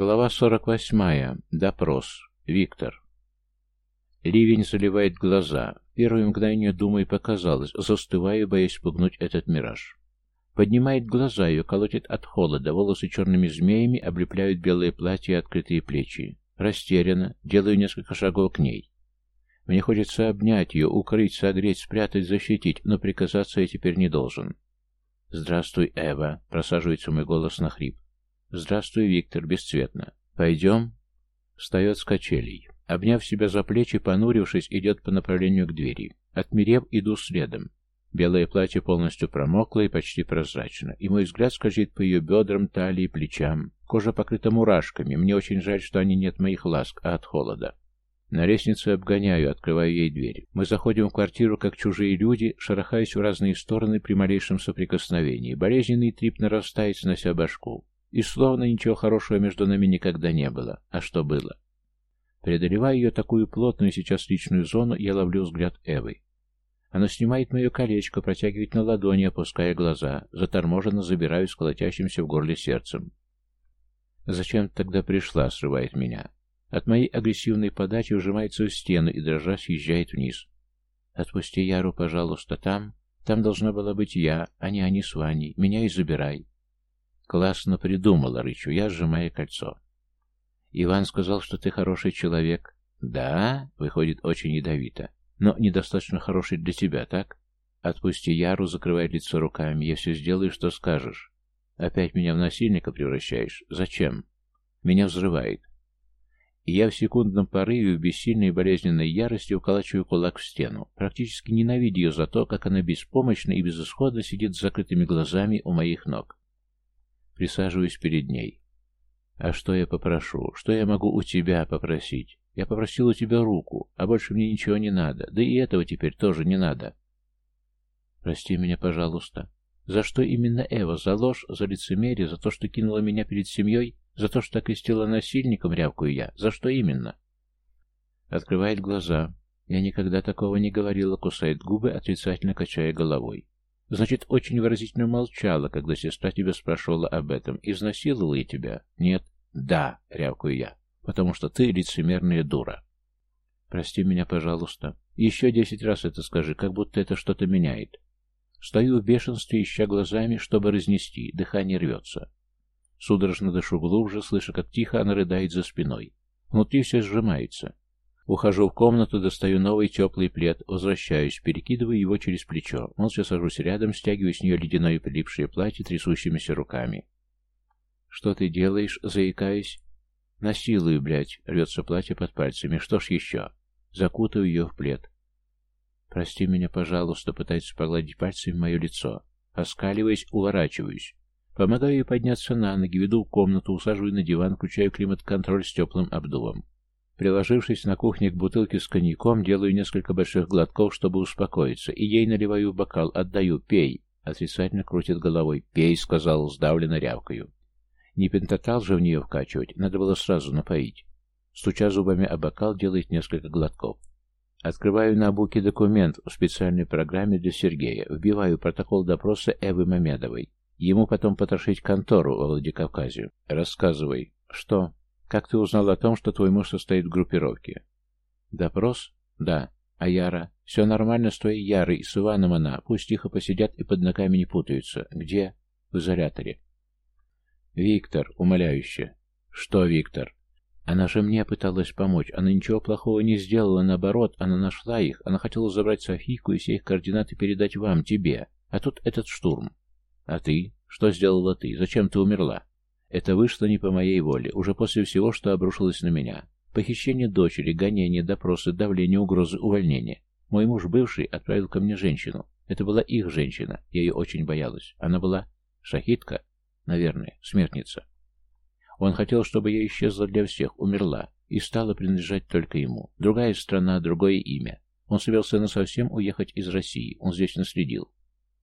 Глава 48. Допрос. Виктор. Ливень заливает глаза. Первое мгновение, думаю, показалось. Застываю, боясь пугнуть этот мираж. Поднимает глаза, ее колотит от холода. Волосы черными змеями облепляют белое платье и открытые плечи. Растерянно. Делаю несколько шагов к ней. Мне хочется обнять ее, укрыть, согреть, спрятать, защитить, но приказаться я теперь не должен. «Здравствуй, Эва», — просаживается мой голос на хрип. «Здравствуй, Виктор, бесцветно. Пойдем?» Встает с качелей. Обняв себя за плечи, понурившись, идет по направлению к двери. Отмерев, иду следом. Белое платье полностью промокло и почти прозрачно, и мой взгляд скользит по ее бедрам, талии, плечам. Кожа покрыта мурашками, мне очень жаль, что они нет моих ласк, а от холода. На лестнице обгоняю, открываю ей дверь. Мы заходим в квартиру, как чужие люди, шарахаясь в разные стороны при малейшем соприкосновении. Болезненный трип нарастает, снося башку. И словно ничего хорошего между нами никогда не было. А что было? Преодолевая ее такую плотную сейчас личную зону, я ловлю взгляд Эвы. Она снимает мое колечко, протягивает на ладони, опуская глаза. Заторможенно забираю с колотящимся в горле сердцем. «Зачем ты тогда пришла?» — срывает меня. От моей агрессивной подачи ужимается в стену и, дрожа, съезжает вниз. «Отпусти Яру, пожалуйста, там. Там должна была быть я, а не они с Ваней. Меня и забирай». «Классно придумала, рычу я, сжимая кольцо. «Иван сказал, что ты хороший человек». «Да?» — выходит очень ядовито. «Но недостаточно хороший для тебя, так?» «Отпусти Яру, закрывай лицо руками. Я все сделаю, что скажешь. Опять меня в насильника превращаешь? Зачем?» Меня взрывает. И я в секундном порыве, в бессильной болезненной ярости уколачиваю кулак в стену, практически ненавидя ее за то, как она беспомощно и безысходно сидит с закрытыми глазами у моих ног. Присаживаюсь перед ней. А что я попрошу? Что я могу у тебя попросить? Я попросил у тебя руку, а больше мне ничего не надо. Да и этого теперь тоже не надо. Прости меня, пожалуйста. За что именно Эва? За ложь, за лицемерие, за то, что кинула меня перед семьей? За то, что так истила насильником, рявкую я? За что именно? Открывает глаза. Я никогда такого не говорила, кусает губы, отрицательно качая головой. Значит, очень выразительно молчала, когда сестра тебя спрашивала об этом. Изнасиловала я тебя? Нет. Да, рявкую я. Потому что ты лицемерная дура. Прости меня, пожалуйста. Еще десять раз это скажи, как будто это что-то меняет. Стою в бешенстве, ища глазами, чтобы разнести. Дыхание рвется. Судорожно дышу глубже, слыша, как тихо она рыдает за спиной. Внутри все сжимается. Ухожу в комнату, достаю новый теплый плед, возвращаюсь, перекидываю его через плечо. Молча сажусь рядом, стягиваю с нее ледяное прилипшее платье трясущимися руками. «Что ты делаешь?» — заикаясь. «Насилую, блядь!» — рвется платье под пальцами. «Что ж еще?» Закутаю ее в плед. «Прости меня, пожалуйста», — пытается погладить пальцами мое лицо. Оскаливаясь, уворачиваюсь. Помогаю ей подняться на ноги, веду в комнату, усаживаю на диван, включаю климат-контроль с теплым обдувом. Приложившись на кухне к бутылке с коньяком, делаю несколько больших глотков, чтобы успокоиться, и ей наливаю в бокал, отдаю, пей. Отрицательно крутит головой. «Пей», — сказал, сдавленно рявкаю. Не пентатал же в нее вкачивать, надо было сразу напоить. Стуча зубами о бокал, делает несколько глотков. Открываю на буке документ в специальной программе для Сергея, вбиваю протокол допроса Эвы Мамедовой. Ему потом потрошить контору во Владикавказе. Рассказывай. Что? Как ты узнал о том, что твой муж состоит в группировке? Допрос? Да. А Яра? Все нормально с твоей Ярой и с Иваном она. Пусть тихо посидят и под ногами не путаются. Где? В изоляторе. Виктор, умоляюще. Что, Виктор? Она же мне пыталась помочь. Она ничего плохого не сделала, наоборот, она нашла их. Она хотела забрать Софийку и все их координаты передать вам, тебе. А тут этот штурм. А ты? Что сделала ты? Зачем ты умерла? Это вышло не по моей воле, уже после всего, что обрушилось на меня. Похищение дочери, гонение, допросы, давление, угрозы, увольнение. Мой муж бывший отправил ко мне женщину. Это была их женщина. Я ее очень боялась. Она была шахитка? Наверное, смертница. Он хотел, чтобы я исчезла для всех, умерла, и стала принадлежать только ему. Другая страна, другое имя. Он собирался насовсем уехать из России. Он здесь наследил.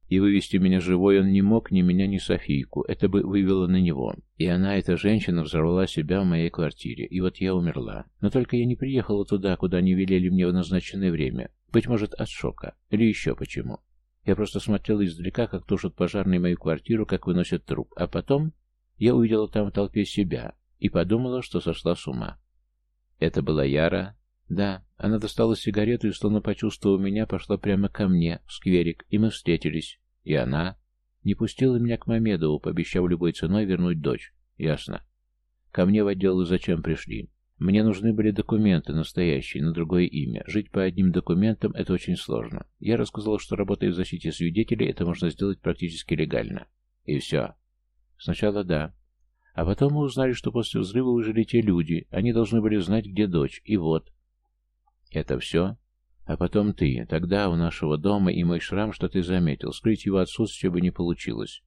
И вывести меня живой он не мог, ни меня, ни Софийку. Это бы вывело на него. И она, эта женщина, взорвала себя в моей квартире. И вот я умерла. Но только я не приехала туда, куда они велели мне в назначенное время. Быть может, от шока. Или еще почему. Я просто смотрела издалека, как тушат пожарные мою квартиру, как выносят труп. А потом я увидела там в толпе себя. и подумала, что сошла с ума. Это была Яра? Да, она достала сигарету и, словно почувствовав меня, пошла прямо ко мне, в скверик, и мы встретились. И она не пустила меня к Мамедову, пообещав любой ценой вернуть дочь. Ясно. Ко мне в отдел зачем пришли? Мне нужны были документы, настоящие, на другое имя. Жить по одним документам – это очень сложно. Я рассказал, что работая в защите свидетелей, это можно сделать практически легально. И все. Сначала да. А потом мы узнали, что после взрыва выжили те люди. Они должны были знать, где дочь. И вот. Это все? А потом ты. Тогда у нашего дома и мой шрам, что ты заметил. Скрыть его отсутствие бы не получилось.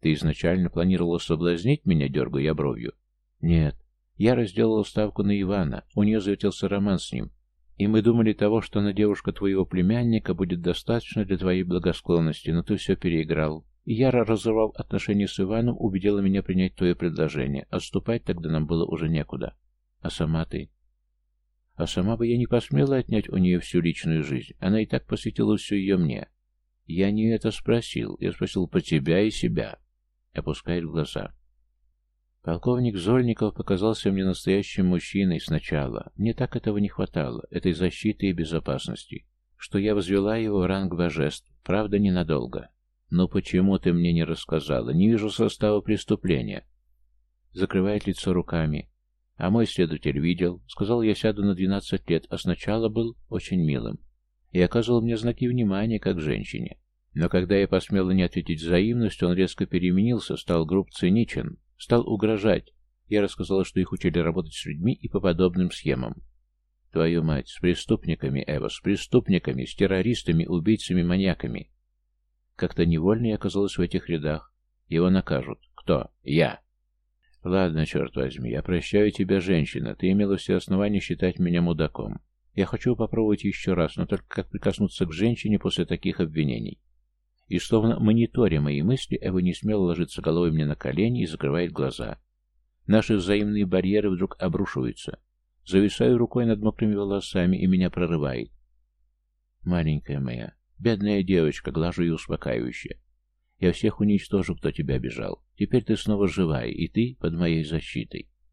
Ты изначально планировала соблазнить меня, дергая я бровью? Нет. Я разделала ставку на Ивана, у нее завертелся роман с ним. И мы думали того, что она девушка твоего племянника будет достаточно для твоей благосклонности, но ты все переиграл. И Яра, разорвав отношения с Иваном, убедила меня принять твое предложение. Отступать тогда нам было уже некуда. А сама ты? А сама бы я не посмела отнять у нее всю личную жизнь. Она и так посвятила всю ее мне. Я не это спросил. Я спросил про тебя и себя. Опускает глаза. Полковник Зольников показался мне настоящим мужчиной сначала. Мне так этого не хватало, этой защиты и безопасности, что я возвела его в ранг божеств, правда, ненадолго. Но почему ты мне не рассказала? Не вижу состава преступления. Закрывает лицо руками. А мой следователь видел. Сказал, я сяду на 12 лет, а сначала был очень милым. И оказывал мне знаки внимания, как женщине. Но когда я посмела не ответить взаимностью, он резко переменился, стал груб циничен, Стал угрожать. Я рассказала, что их учили работать с людьми и по подобным схемам. Твою мать, с преступниками, Эва, с преступниками, с террористами, убийцами, маньяками. Как-то невольно я оказалась в этих рядах. Его накажут. Кто? Я. Ладно, черт возьми, я прощаю тебя, женщина. Ты имела все основания считать меня мудаком. Я хочу попробовать еще раз, но только как прикоснуться к женщине после таких обвинений. И словно мониторя мои мысли, Эва не смело ложится головой мне на колени и закрывает глаза. Наши взаимные барьеры вдруг обрушиваются. Зависаю рукой над мокрыми волосами, и меня прорывает. Маленькая моя, бедная девочка, глажу и успокаивающе. Я всех уничтожу, кто тебя обижал. Теперь ты снова живая, и ты под моей защитой.